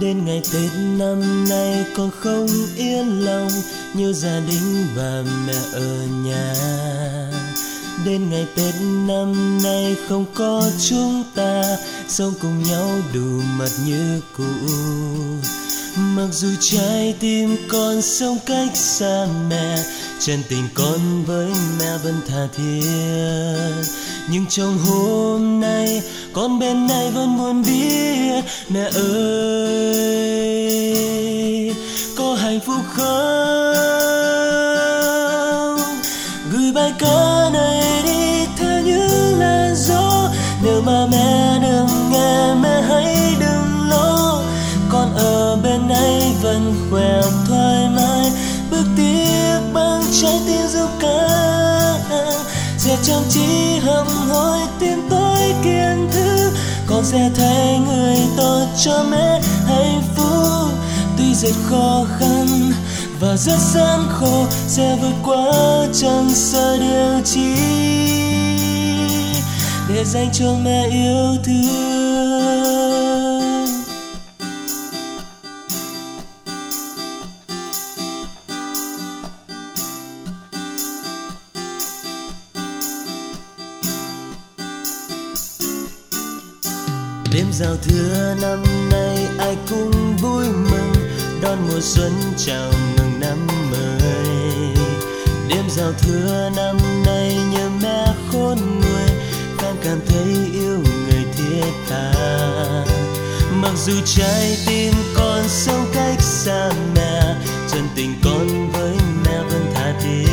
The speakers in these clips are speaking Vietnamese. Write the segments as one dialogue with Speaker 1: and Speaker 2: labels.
Speaker 1: đến ngày tết năm nay con không yên lòng như gia đình và mẹ ở nhà. Đến ngày tết năm nay không có chúng ta, sống cùng nhau đủ mật như cũ. Mặc dù trái tim con sống cách xa mẹ, chân tình con với mẹ vẫn tha thiết. Nhưng trong hôm nay, con bên này vẫn buồn biết mẹ ơi. Sẽ chăm chỉ hầm hối tiến tới kiên thứ con sẽ thay người tốt cho mẹ hạnh phúc. Tuy rất khó khăn và rất gian khổ, sẽ vượt qua chẳng sợ điều chi để dành cho mẹ yêu thương. Đêm giao thừa năm nay ai cũng vui mừng, đón mùa xuân chào mừng năm mới. Đêm giao thừa năm nay nhớ mẹ khôn nguôi càng cảm thấy yêu người thiết tha. Mặc dù trái tim con sống cách xa mẹ, chân tình con với mẹ vẫn tha thiết.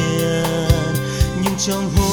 Speaker 1: Nhưng trong hôm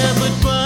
Speaker 1: khổ sẽ